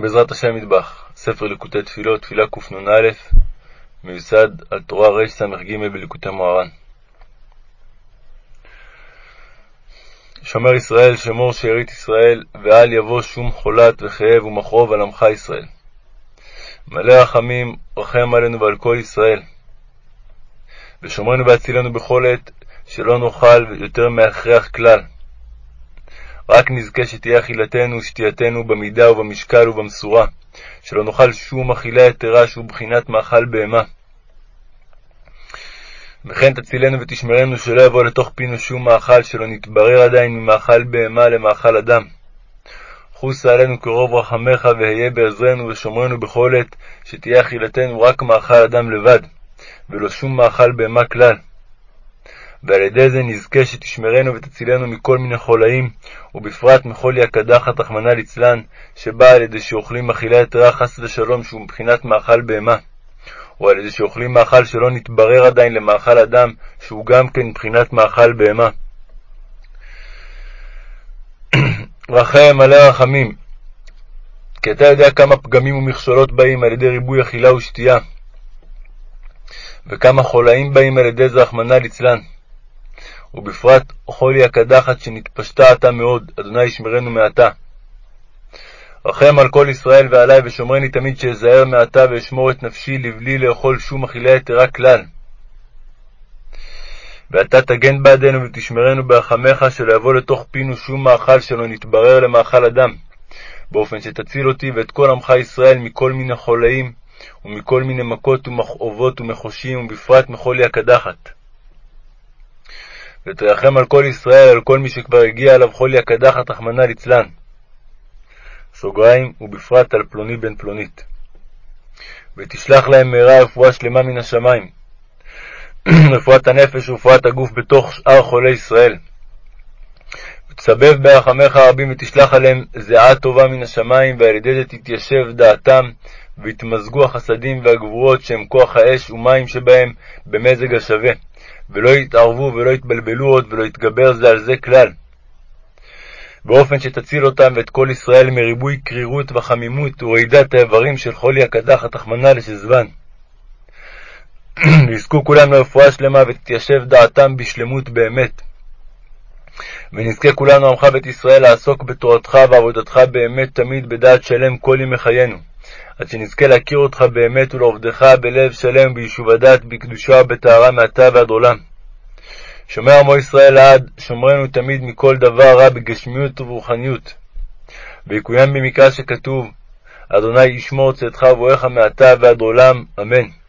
בעזרת השם מטבח, ספר ליקוטי תפילות, תפילה קנ"א, מיוסד על תורה רס"ג בליקוטי מוהר"ן. שומר ישראל, שמור שארית ישראל, ואל יבוא שום חולת וכאב ומכאוב על עמך ישראל. מלא רחמים, רחם עלינו ועל כל ישראל. ושומרנו והצילנו בכל עת, שלא נאכל יותר מהכרח כלל. רק נזכה שתהיה אכילתנו ושתייתנו במידה ובמשקל ובמשורה, שלא נאכל שום אכילה יתרה שהוא בחינת מאכל בהמה. וכן תצילנו ותשמרנו שלא יבוא לתוך פינו שום מאכל, שלא נתברר עדיין ממאכל בהמה למאכל אדם. חוסה עלינו כרוב רחמך, והיה בעזרנו ושומרנו בכל עת, שתהיה אכילתנו רק מאכל אדם לבד, ולא שום מאכל בהמה כלל. ועל ידי זה נזכה שתשמרנו ותצילנו מכל מיני חולאים, ובפרט מחולי הקדחת, רחמנא ליצלן, שבאה על ידי שאוכלים אכילה יתרה חס ושלום, שהוא מבחינת מאכל בהמה, או על ידי שאוכלים מאכל שלא נתברר עדיין למאכל אדם, שהוא גם כן מבחינת מאכל בהמה. רחם מלא רחמים, כי אתה יודע כמה פגמים ומכשולות באים על ידי ריבוי אכילה ושתייה, וכמה חולאים באים על ידי זה, רחמנא ליצלן. ובפרט חולי הקדחת שנתפשטה עתה מאוד, אדוני ישמרנו מעתה. רחם על כל ישראל ועלי, ושומרני תמיד שאזהר מעתה ואשמור את נפשי לבלי לאכול שום אכילה יתרה כלל. ואתה תגן בעדנו ותשמרנו ברחמך, שלא יבוא לתוך פינו שום מאכל שלא נתברר למאכל אדם, באופן שתציל אותי ואת כל עמך ישראל מכל מיני חולאים, ומכל מיני מכות ומכאובות ומחושים, ובפרט מחולי הקדחת. ותרחם על כל ישראל, על כל מי שכבר הגיע אליו חולי הקדחת, רחמנא ליצלן. סוגריים, ובפרט על פלוני בן פלונית. ותשלח להם מהרה רפואה שלמה מן השמיים. רפואת הנפש ורפואת הגוף בתוך שאר חולי ישראל. ותסבב ברחמיך הרבים ותשלח עליהם זיעה טובה מן השמיים, ועל ידי זה תתיישב דעתם, ויתמזגו החסדים והגבורות שהם כוח האש ומים שבהם במזג השווה. ולא יתערבו ולא יתבלבלו עוד ולא יתגבר זה על זה כלל. באופן שתציל אותם ואת כל ישראל מריבוי קרירות וחמימות ורעידת האיברים של חולי הקדחת, רחמנא לשזבן. ויזכו כולם לרפואה שלמה ותתיישב דעתם בשלמות באמת. ונזכה כולנו עמך בית ישראל לעסוק בתורתך ועבודתך באמת תמיד בדעת שלם כל ימי חיינו. עד שנזכה להכיר אותך באמת ולעובדך בלב שלם, ביישוב הדעת, בקדושה ובטהרה מעתה ועד עולם. שומר עמו ישראל לעד, שומרנו תמיד מכל דבר רע בגשמיות וברוחניות. ויקוים במקרא שכתוב, אדוני ישמור צאתך ובואך מעתה ועד עולם, אמן.